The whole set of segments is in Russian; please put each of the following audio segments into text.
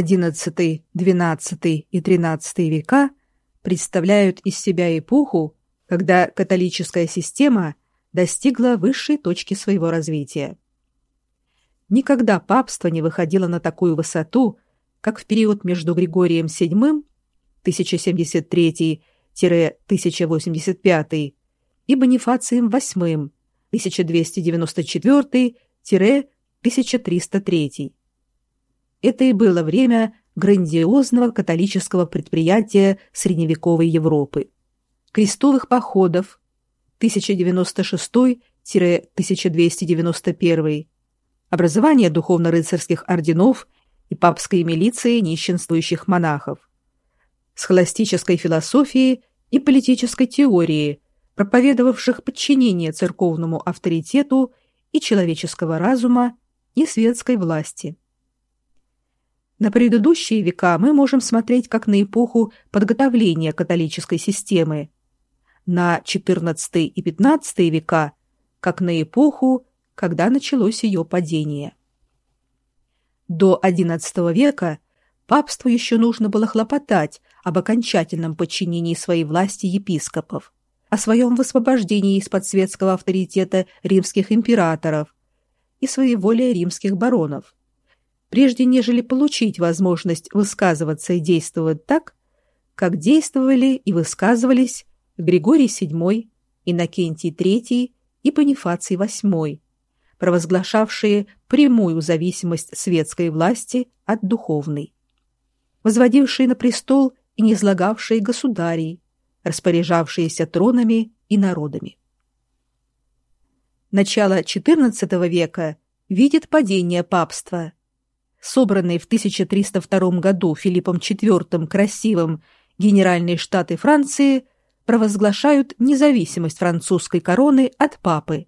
XI, XII и XIII века представляют из себя эпоху, когда католическая система достигла высшей точки своего развития. Никогда папство не выходило на такую высоту, как в период между Григорием VII 1073-1085 и Бонифацием VIII 1294-1303. Это и было время грандиозного католического предприятия средневековой Европы. Крестовых походов 1096-1291, образование духовно-рыцарских орденов и папской милиции нищенствующих монахов, схоластической философии и политической теории, проповедовавших подчинение церковному авторитету и человеческого разума и светской власти. На предыдущие века мы можем смотреть как на эпоху подготовления католической системы, на XIV и XV века как на эпоху, когда началось ее падение. До XI века папству еще нужно было хлопотать об окончательном подчинении своей власти епископов, о своем высвобождении из-под светского авторитета римских императоров и своеволия римских баронов, прежде нежели получить возможность высказываться и действовать так, как действовали и высказывались Григорий VII, Иннокентий III и Бонифаций VIII, провозглашавшие прямую зависимость светской власти от духовной, возводившие на престол и низлагавшие государей, распоряжавшиеся тронами и народами. Начало XIV века видит падение папства. Собранный в 1302 году Филиппом IV красивым Генеральные Штаты Франции – провозглашают независимость французской короны от папы.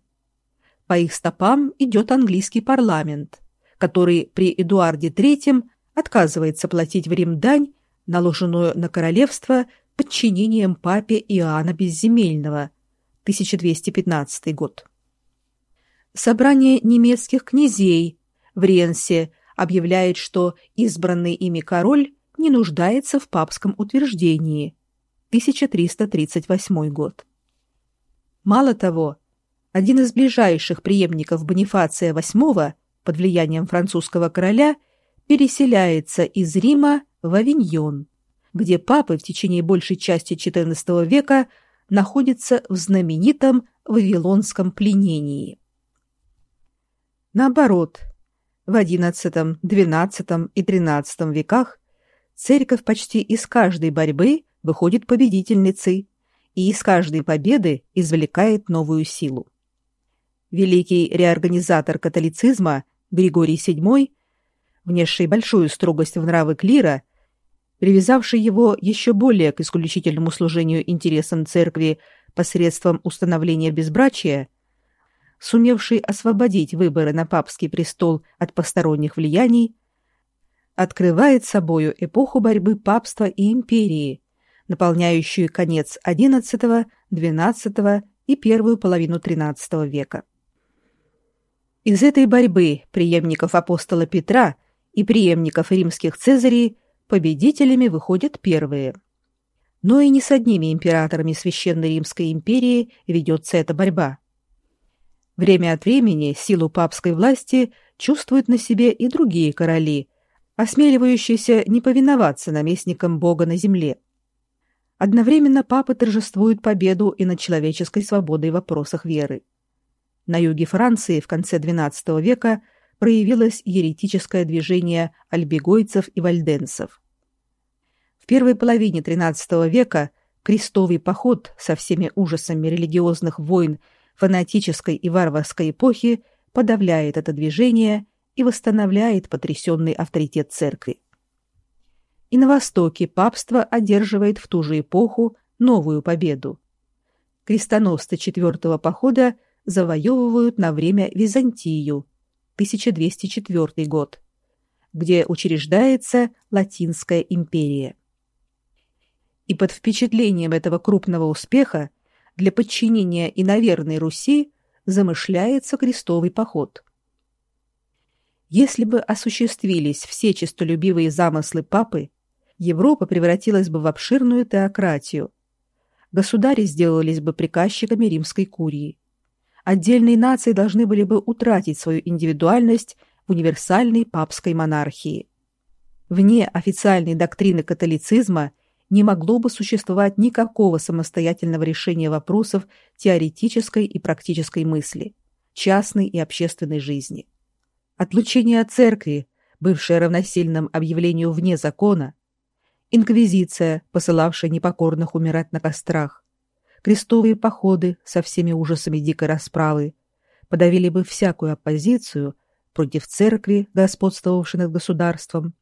По их стопам идет английский парламент, который при Эдуарде III отказывается платить в Рим дань, наложенную на королевство подчинением папе Иоанна Безземельного, 1215 год. Собрание немецких князей в Ренсе объявляет, что избранный ими король не нуждается в папском утверждении – 1338 год. Мало того, один из ближайших преемников Бонифация VIII под влиянием французского короля переселяется из Рима в Авиньон, где папы в течение большей части XIV века находятся в знаменитом Вавилонском пленении. Наоборот, в XI, XII и XIII веках церковь почти из каждой борьбы выходит победительницей и из каждой победы извлекает новую силу. Великий реорганизатор католицизма Григорий VII, внесший большую строгость в нравы клира, привязавший его еще более к исключительному служению интересам церкви посредством установления безбрачия, сумевший освободить выборы на папский престол от посторонних влияний, открывает собою эпоху борьбы папства и империи, наполняющую конец XI, XII и первую половину XIII века. Из этой борьбы преемников апостола Петра и преемников римских цезарей победителями выходят первые. Но и не с одними императорами Священной Римской империи ведется эта борьба. Время от времени силу папской власти чувствуют на себе и другие короли, осмеливающиеся не повиноваться наместникам Бога на земле. Одновременно папы торжествуют победу и над человеческой свободой в вопросах веры. На юге Франции в конце XII века проявилось еретическое движение альбегойцев и вальденцев. В первой половине XIII века крестовый поход со всеми ужасами религиозных войн фанатической и варварской эпохи подавляет это движение и восстанавливает потрясенный авторитет церкви и на Востоке папство одерживает в ту же эпоху новую победу. Крестоносцы четвертого похода завоевывают на время Византию, 1204 год, где учреждается Латинская империя. И под впечатлением этого крупного успеха для подчинения иноверной Руси замышляется крестовый поход. Если бы осуществились все честолюбивые замыслы папы, Европа превратилась бы в обширную теократию. Государи сделались бы приказчиками римской курии. Отдельные нации должны были бы утратить свою индивидуальность в универсальной папской монархии. Вне официальной доктрины католицизма не могло бы существовать никакого самостоятельного решения вопросов теоретической и практической мысли, частной и общественной жизни. Отлучение от церкви, бывшее равносильным объявлению вне закона, инквизиция, посылавшая непокорных умирать на кострах, крестовые походы со всеми ужасами дикой расправы подавили бы всякую оппозицию против церкви, господствовавшей над государством,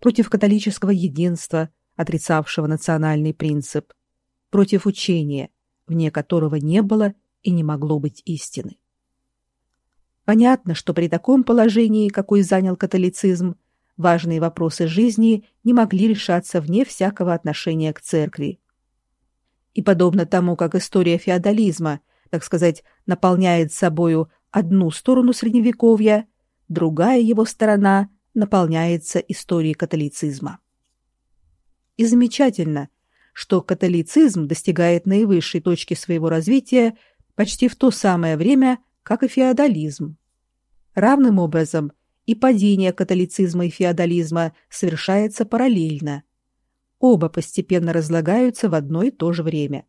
против католического единства, отрицавшего национальный принцип, против учения, вне которого не было и не могло быть истины. Понятно, что при таком положении, какой занял католицизм, важные вопросы жизни не могли решаться вне всякого отношения к церкви. И подобно тому, как история феодализма, так сказать, наполняет собою одну сторону средневековья, другая его сторона наполняется историей католицизма. И замечательно, что католицизм достигает наивысшей точки своего развития почти в то самое время, как и феодализм. Равным образом и падение католицизма и феодализма совершается параллельно. Оба постепенно разлагаются в одно и то же время.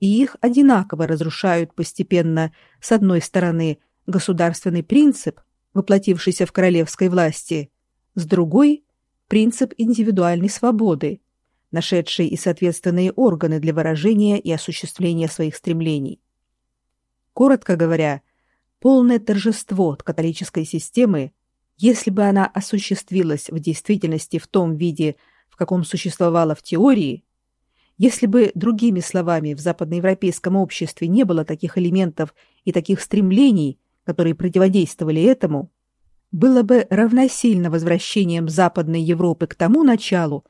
И их одинаково разрушают постепенно, с одной стороны, государственный принцип, воплотившийся в королевской власти, с другой – принцип индивидуальной свободы, нашедший и соответственные органы для выражения и осуществления своих стремлений. Коротко говоря, полное торжество католической системы, если бы она осуществилась в действительности в том виде, в каком существовала в теории, если бы, другими словами, в западноевропейском обществе не было таких элементов и таких стремлений, которые противодействовали этому, было бы равносильно возвращением Западной Европы к тому началу,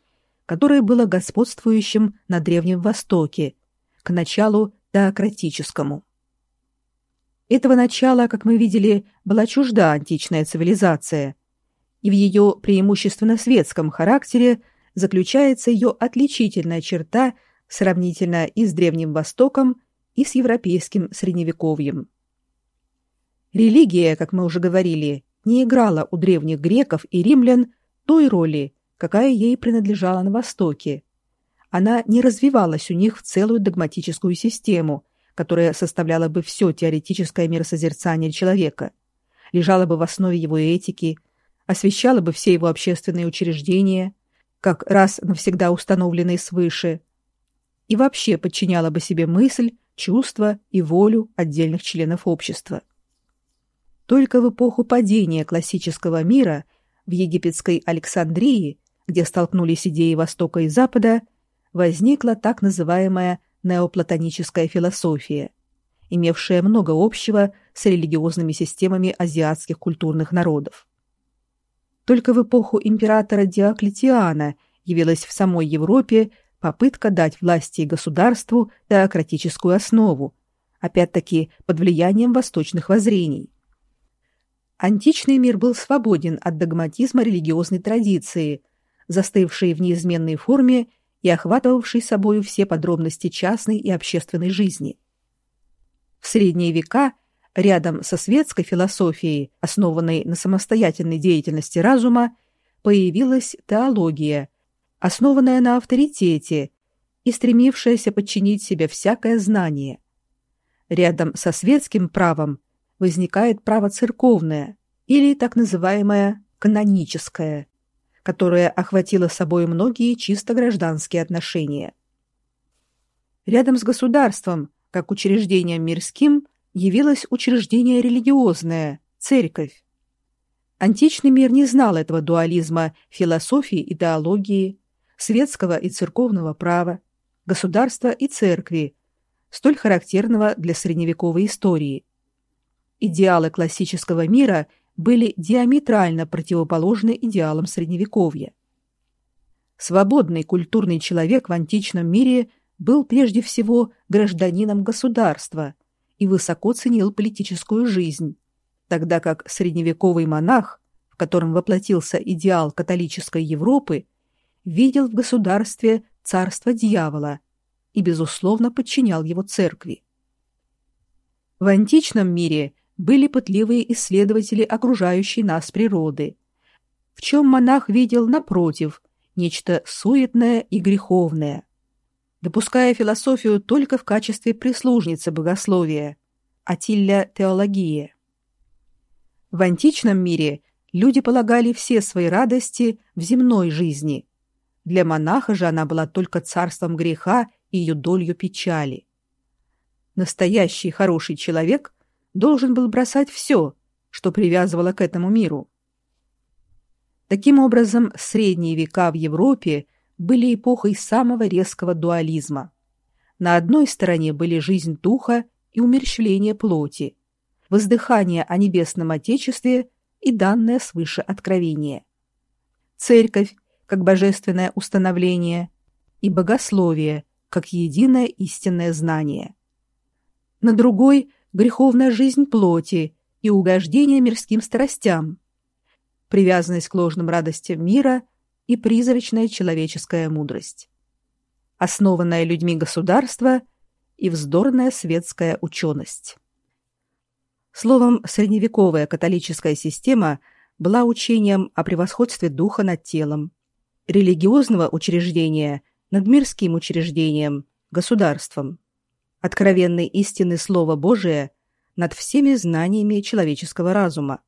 которое было господствующим на Древнем Востоке, к началу теократическому. Этого начала, как мы видели, была чужда античная цивилизация, и в ее преимущественно светском характере заключается ее отличительная черта сравнительно и с Древним Востоком, и с европейским средневековьем. Религия, как мы уже говорили, не играла у древних греков и римлян той роли, какая ей принадлежала на Востоке. Она не развивалась у них в целую догматическую систему, которая составляла бы все теоретическое миросозерцание человека, лежала бы в основе его этики, освещала бы все его общественные учреждения, как раз навсегда установленные свыше, и вообще подчиняла бы себе мысль, чувства и волю отдельных членов общества. Только в эпоху падения классического мира в египетской Александрии, где столкнулись идеи Востока и Запада, возникла так называемая неоплатоническая философия, имевшая много общего с религиозными системами азиатских культурных народов. Только в эпоху императора Диоклетиана явилась в самой Европе попытка дать власти и государству теократическую основу, опять-таки под влиянием восточных воззрений. Античный мир был свободен от догматизма религиозной традиции, застывшей в неизменной форме и охватывавшей собою все подробности частной и общественной жизни. В средние века рядом со светской философией, основанной на самостоятельной деятельности разума, появилась теология, основанная на авторитете и стремившаяся подчинить себе всякое знание. Рядом со светским правом возникает право церковное или так называемое каноническое, которое охватило собой многие чисто гражданские отношения. Рядом с государством, как учреждением мирским, явилось учреждение религиозное – церковь. Античный мир не знал этого дуализма философии и теологии, светского и церковного права, государства и церкви, столь характерного для средневековой истории идеалы классического мира были диаметрально противоположны идеалам средневековья. Свободный культурный человек в античном мире был прежде всего гражданином государства и высоко ценил политическую жизнь, тогда как средневековый монах, в котором воплотился идеал католической Европы, видел в государстве царство дьявола и, безусловно, подчинял его церкви. В античном мире были пытливые исследователи окружающей нас природы, в чем монах видел, напротив, нечто суетное и греховное, допуская философию только в качестве прислужницы богословия, Атилля теология. В античном мире люди полагали все свои радости в земной жизни. Для монаха же она была только царством греха и ее долью печали. Настоящий хороший человек должен был бросать все, что привязывало к этому миру. Таким образом, средние века в Европе были эпохой самого резкого дуализма. На одной стороне были жизнь духа и умерщвление плоти, воздыхание о небесном Отечестве и данное свыше откровение. Церковь, как божественное установление, и богословие, как единое истинное знание. На другой – греховная жизнь плоти и угождение мирским страстям, привязанность к ложным радостям мира и призрачная человеческая мудрость. Основанное людьми государство и вздорная светская ученость. Словом, средневековая католическая система была учением о превосходстве духа над телом, религиозного учреждения над мирским учреждением, государством, откровенной истины Слова Божия над всеми знаниями человеческого разума.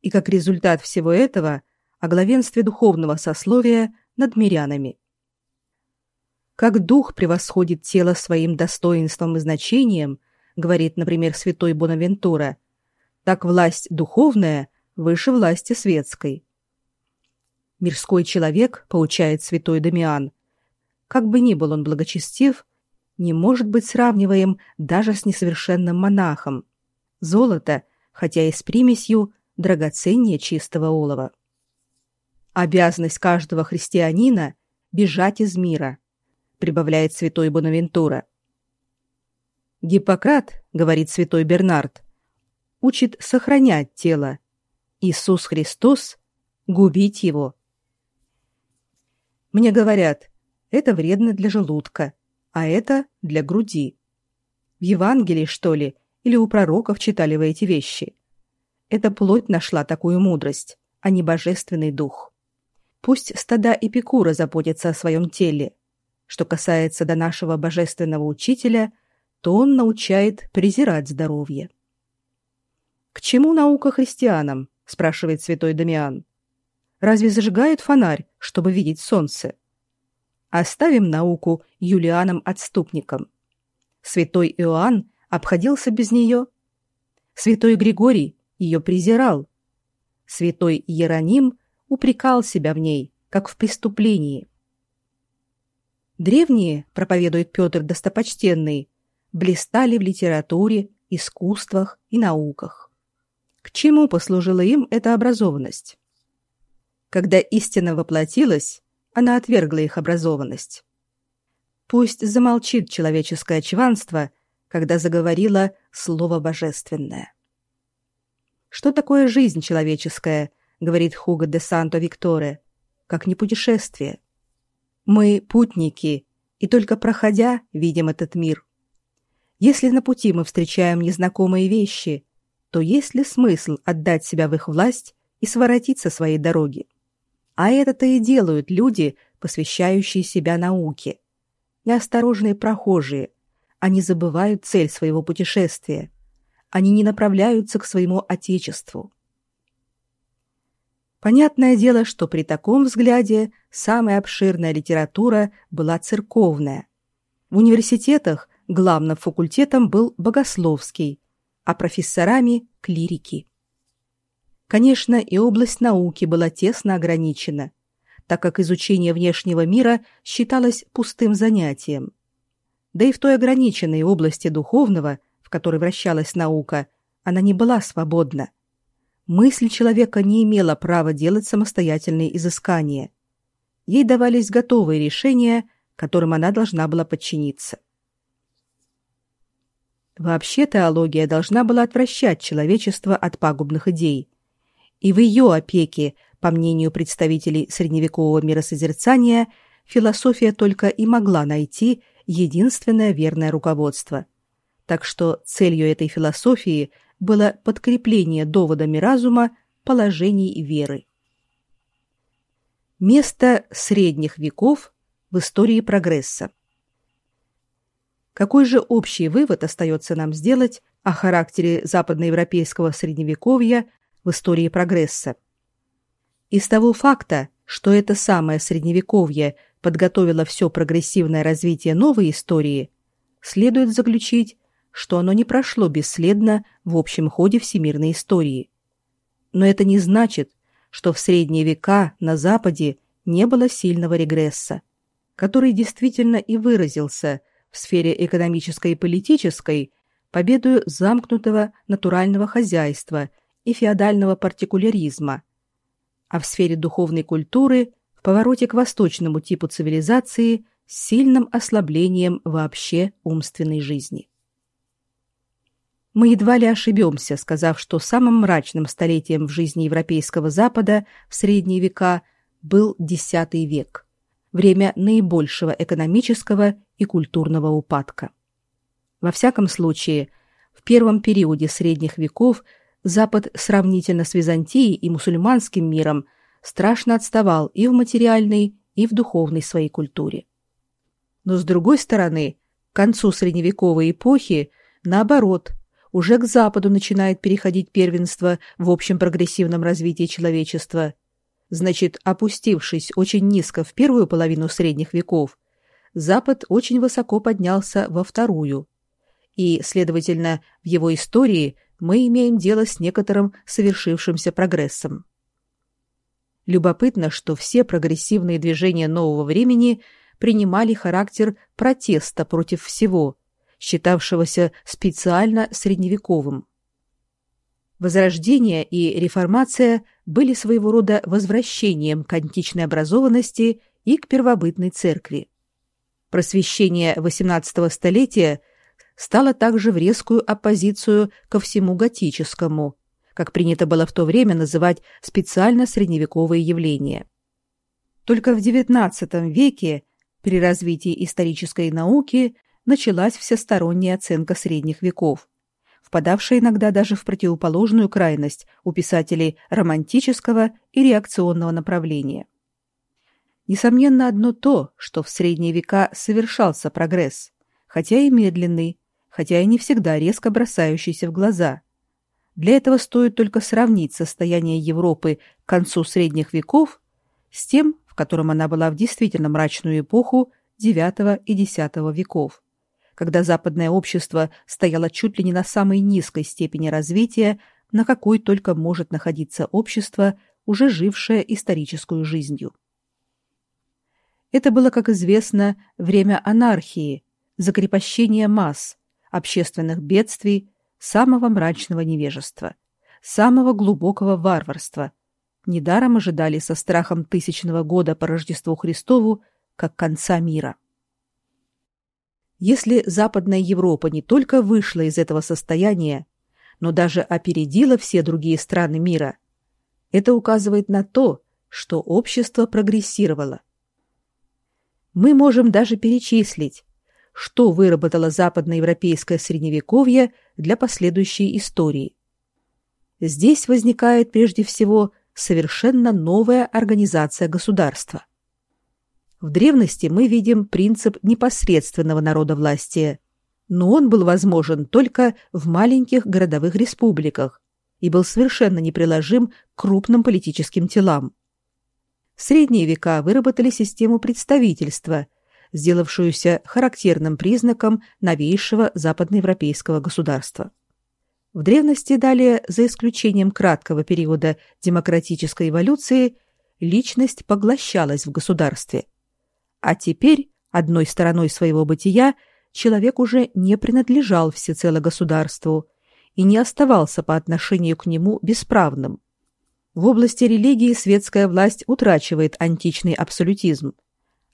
И как результат всего этого о главенстве духовного сословия над мирянами. Как дух превосходит тело своим достоинством и значением, говорит, например, святой Бонавентура, так власть духовная выше власти светской. Мирской человек, получает святой Дамиан, как бы ни был он благочестив, не может быть сравниваем даже с несовершенным монахом. Золото, хотя и с примесью, драгоценнее чистого олова. Обязанность каждого христианина – бежать из мира, прибавляет святой Бонавентура. Гиппократ, говорит святой Бернард, учит сохранять тело. Иисус Христос – губить его. Мне говорят, это вредно для желудка, а это для груди. В Евангелии, что ли, или у пророков читали вы эти вещи? Эта плоть нашла такую мудрость, а не божественный дух. Пусть стада Эпикура заботятся о своем теле. Что касается до нашего божественного учителя, то он научает презирать здоровье. «К чему наука христианам?» – спрашивает святой Дамиан. «Разве зажигают фонарь, чтобы видеть солнце?» Оставим науку Юлианам-отступникам. Святой Иоанн обходился без нее. Святой Григорий ее презирал. Святой Иероним упрекал себя в ней, как в преступлении. Древние, проповедует Петр Достопочтенный, блистали в литературе, искусствах и науках. К чему послужила им эта образованность? Когда истина воплотилась, она отвергла их образованность. Пусть замолчит человеческое чванство, когда заговорила слово божественное. Что такое жизнь человеческая, говорит Хуго де Санто Викторе, как не путешествие. Мы путники, и только проходя, видим этот мир. Если на пути мы встречаем незнакомые вещи, то есть ли смысл отдать себя в их власть и своротить со своей дороги? А это-то и делают люди, посвящающие себя науке. Неосторожные прохожие. Они забывают цель своего путешествия. Они не направляются к своему отечеству. Понятное дело, что при таком взгляде самая обширная литература была церковная. В университетах главным факультетом был богословский, а профессорами – клирики. Конечно, и область науки была тесно ограничена, так как изучение внешнего мира считалось пустым занятием. Да и в той ограниченной области духовного, в которой вращалась наука, она не была свободна. Мысль человека не имела права делать самостоятельные изыскания. Ей давались готовые решения, которым она должна была подчиниться. Вообще теология должна была отвращать человечество от пагубных идей – И в ее опеке, по мнению представителей средневекового миросозерцания, философия только и могла найти единственное верное руководство. Так что целью этой философии было подкрепление доводами разума положений веры. Место средних веков в истории прогресса. Какой же общий вывод остается нам сделать о характере западноевропейского средневековья в истории прогресса? Из того факта, что это самое средневековье подготовило все прогрессивное развитие новой истории, следует заключить, что оно не прошло бесследно в общем ходе всемирной истории. Но это не значит, что в средние века на Западе не было сильного регресса, который действительно и выразился в сфере экономической и политической победою замкнутого натурального хозяйства и феодального партикуляризма, а в сфере духовной культуры в повороте к восточному типу цивилизации с сильным ослаблением вообще умственной жизни. Мы едва ли ошибемся, сказав, что самым мрачным столетием в жизни европейского Запада в средние века был X век, время наибольшего экономического и культурного упадка. Во всяком случае, в первом периоде средних веков Запад сравнительно с Византией и мусульманским миром страшно отставал и в материальной, и в духовной своей культуре. Но с другой стороны, к концу средневековой эпохи, наоборот, уже к Западу начинает переходить первенство в общем прогрессивном развитии человечества. Значит, опустившись очень низко в первую половину средних веков, Запад очень высоко поднялся во вторую. И, следовательно, в его истории мы имеем дело с некоторым совершившимся прогрессом. Любопытно, что все прогрессивные движения нового времени принимали характер протеста против всего, считавшегося специально средневековым. Возрождение и реформация были своего рода возвращением к античной образованности и к первобытной церкви. Просвещение XVIII столетия стало также в резкую оппозицию ко всему готическому, как принято было в то время называть специально средневековые явления. Только в XIX веке при развитии исторической науки началась всесторонняя оценка средних веков, впадавшая иногда даже в противоположную крайность у писателей романтического и реакционного направления. Несомненно одно то, что в средние века совершался прогресс, хотя и медленный, хотя и не всегда резко бросающийся в глаза. Для этого стоит только сравнить состояние Европы к концу средних веков с тем, в котором она была в действительно мрачную эпоху IX и X веков когда западное общество стояло чуть ли не на самой низкой степени развития, на какой только может находиться общество, уже жившее историческую жизнью. Это было, как известно, время анархии, закрепощения масс, общественных бедствий, самого мрачного невежества, самого глубокого варварства. Недаром ожидали со страхом тысячного года по Рождеству Христову как конца мира. Если Западная Европа не только вышла из этого состояния, но даже опередила все другие страны мира, это указывает на то, что общество прогрессировало. Мы можем даже перечислить, что выработало западноевропейское средневековье для последующей истории. Здесь возникает прежде всего совершенно новая организация государства. В древности мы видим принцип непосредственного народовластия, но он был возможен только в маленьких городовых республиках и был совершенно неприложим к крупным политическим телам. В средние века выработали систему представительства, сделавшуюся характерным признаком новейшего западноевропейского государства. В древности далее, за исключением краткого периода демократической эволюции, личность поглощалась в государстве – а теперь, одной стороной своего бытия, человек уже не принадлежал всецело государству и не оставался по отношению к нему бесправным. В области религии светская власть утрачивает античный абсолютизм,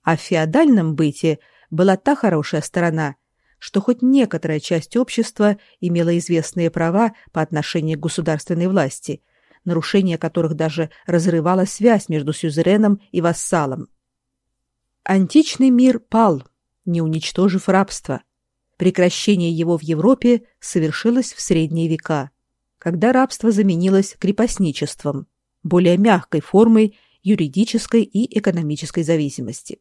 а в феодальном быте была та хорошая сторона, что хоть некоторая часть общества имела известные права по отношению к государственной власти, нарушение которых даже разрывало связь между сюзереном и вассалом. Античный мир пал, не уничтожив рабство. Прекращение его в Европе совершилось в средние века, когда рабство заменилось крепостничеством, более мягкой формой юридической и экономической зависимости.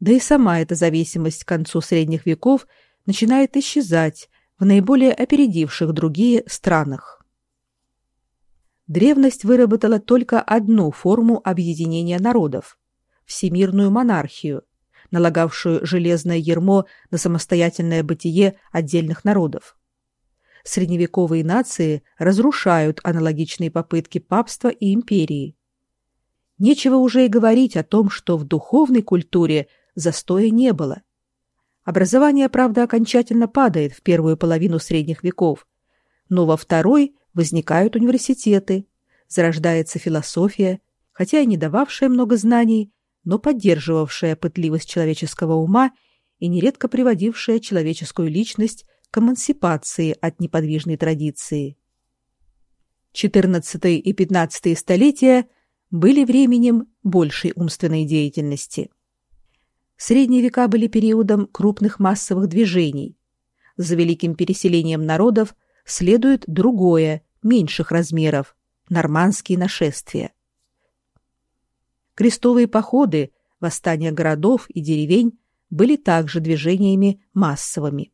Да и сама эта зависимость к концу средних веков начинает исчезать в наиболее опередивших другие странах. Древность выработала только одну форму объединения народов – всемирную монархию, налагавшую железное ермо на самостоятельное бытие отдельных народов. Средневековые нации разрушают аналогичные попытки папства и империи. Нечего уже и говорить о том, что в духовной культуре застоя не было. Образование, правда, окончательно падает в первую половину средних веков, но во второй возникают университеты, зарождается философия, хотя и не дававшая много знаний, но поддерживавшая пытливость человеческого ума и нередко приводившая человеческую личность к эмансипации от неподвижной традиции. XIV и XV столетия были временем большей умственной деятельности. Средние века были периодом крупных массовых движений. За великим переселением народов следует другое, меньших размеров – нормандские нашествия. Крестовые походы, восстания городов и деревень были также движениями массовыми.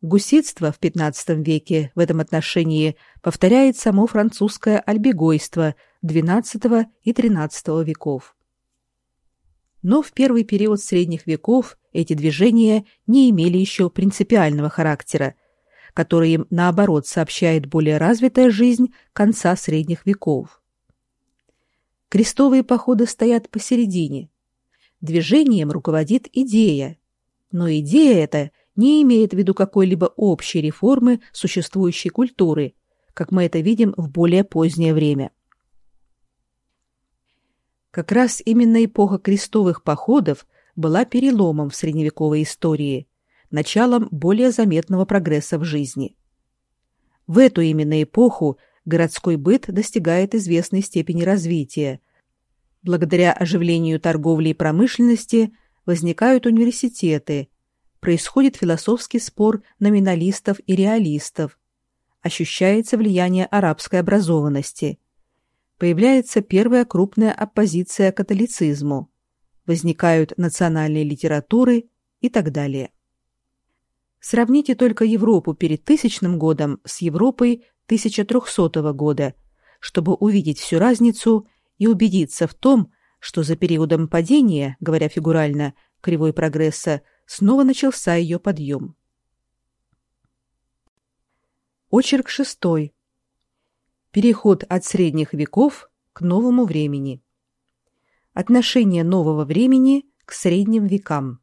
Гуситство в XV веке в этом отношении повторяет само французское альбегойство XII и XIII веков. Но в первый период средних веков эти движения не имели еще принципиального характера, который им, наоборот, сообщает более развитая жизнь конца средних веков. Крестовые походы стоят посередине. Движением руководит идея. Но идея эта не имеет в виду какой-либо общей реформы существующей культуры, как мы это видим в более позднее время. Как раз именно эпоха крестовых походов была переломом в средневековой истории, началом более заметного прогресса в жизни. В эту именно эпоху городской быт достигает известной степени развития. Благодаря оживлению торговли и промышленности возникают университеты, происходит философский спор номиналистов и реалистов, ощущается влияние арабской образованности, появляется первая крупная оппозиция католицизму, возникают национальные литературы и так далее. Сравните только Европу перед тысячным годом с Европой 1300 года, чтобы увидеть всю разницу и убедиться в том, что за периодом падения, говоря фигурально, кривой прогресса, снова начался ее подъем. Очерк шестой. Переход от средних веков к новому времени. Отношение нового времени к средним векам.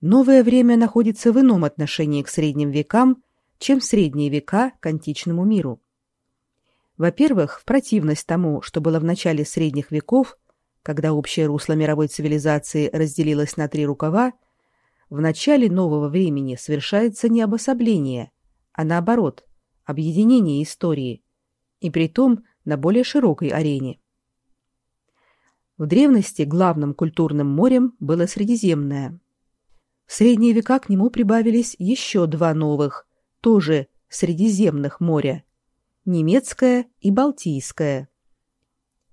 Новое время находится в ином отношении к средним векам, чем средние века к античному миру. Во-первых, в противность тому, что было в начале средних веков, когда общее русло мировой цивилизации разделилось на три рукава, в начале нового времени совершается не обособление, а наоборот, объединение истории, и при том на более широкой арене. В древности главным культурным морем было Средиземное. В средние века к нему прибавились еще два новых, тоже Средиземных моря – немецкое и балтийское.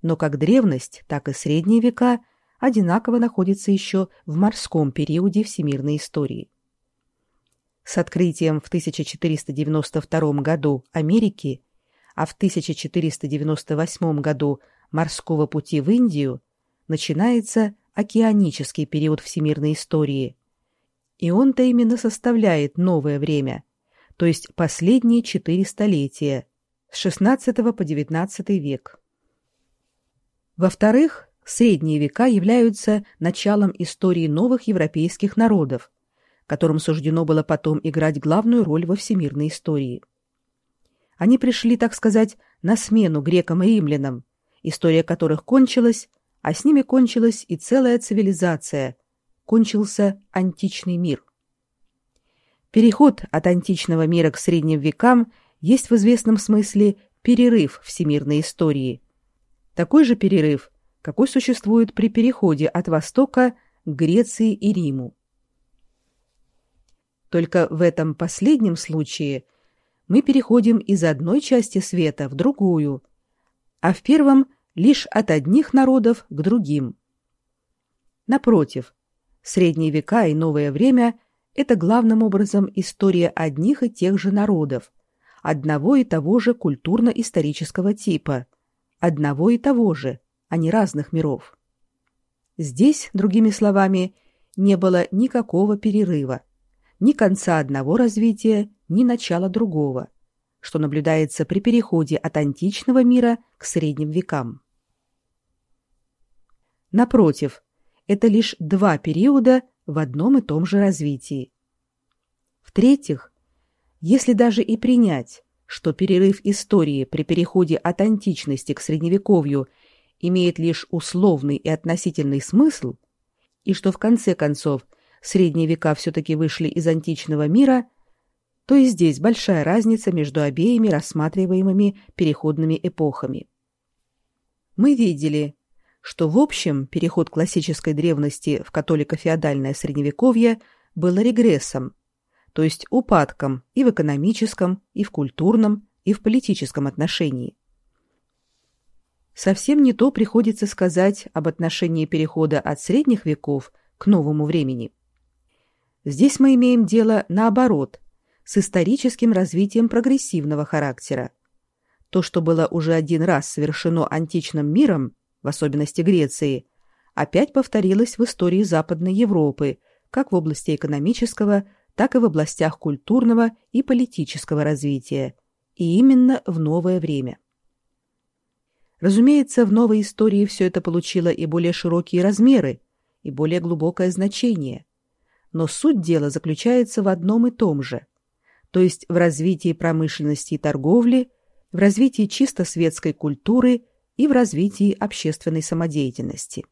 Но как древность, так и средние века одинаково находятся еще в морском периоде всемирной истории. С открытием в 1492 году Америки, а в 1498 году морского пути в Индию начинается океанический период всемирной истории. И он-то именно составляет новое время – то есть последние четыре столетия, с XVI по XIX век. Во-вторых, средние века являются началом истории новых европейских народов, которым суждено было потом играть главную роль во всемирной истории. Они пришли, так сказать, на смену грекам и римлянам, история которых кончилась, а с ними кончилась и целая цивилизация, кончился античный мир. Переход от античного мира к средним векам есть в известном смысле перерыв всемирной истории. Такой же перерыв, какой существует при переходе от Востока к Греции и Риму. Только в этом последнем случае мы переходим из одной части света в другую, а в первом лишь от одних народов к другим. Напротив, средние века и новое время – это главным образом история одних и тех же народов, одного и того же культурно-исторического типа, одного и того же, а не разных миров. Здесь, другими словами, не было никакого перерыва, ни конца одного развития, ни начала другого, что наблюдается при переходе от античного мира к средним векам. Напротив, это лишь два периода в одном и том же развитии. В-третьих, если даже и принять, что перерыв истории при переходе от античности к средневековью имеет лишь условный и относительный смысл, и что в конце концов средние века все-таки вышли из античного мира, то и здесь большая разница между обеими рассматриваемыми переходными эпохами. Мы видели, что в общем переход классической древности в католико-феодальное средневековье был регрессом, то есть упадком и в экономическом, и в культурном, и в политическом отношении. Совсем не то приходится сказать об отношении перехода от средних веков к новому времени. Здесь мы имеем дело наоборот, с историческим развитием прогрессивного характера. То, что было уже один раз совершено античным миром, в особенности Греции, опять повторилось в истории Западной Европы, как в области экономического, так и в областях культурного и политического развития, и именно в новое время. Разумеется, в новой истории все это получило и более широкие размеры, и более глубокое значение – но суть дела заключается в одном и том же, то есть в развитии промышленности и торговли, в развитии чисто светской культуры и в развитии общественной самодеятельности.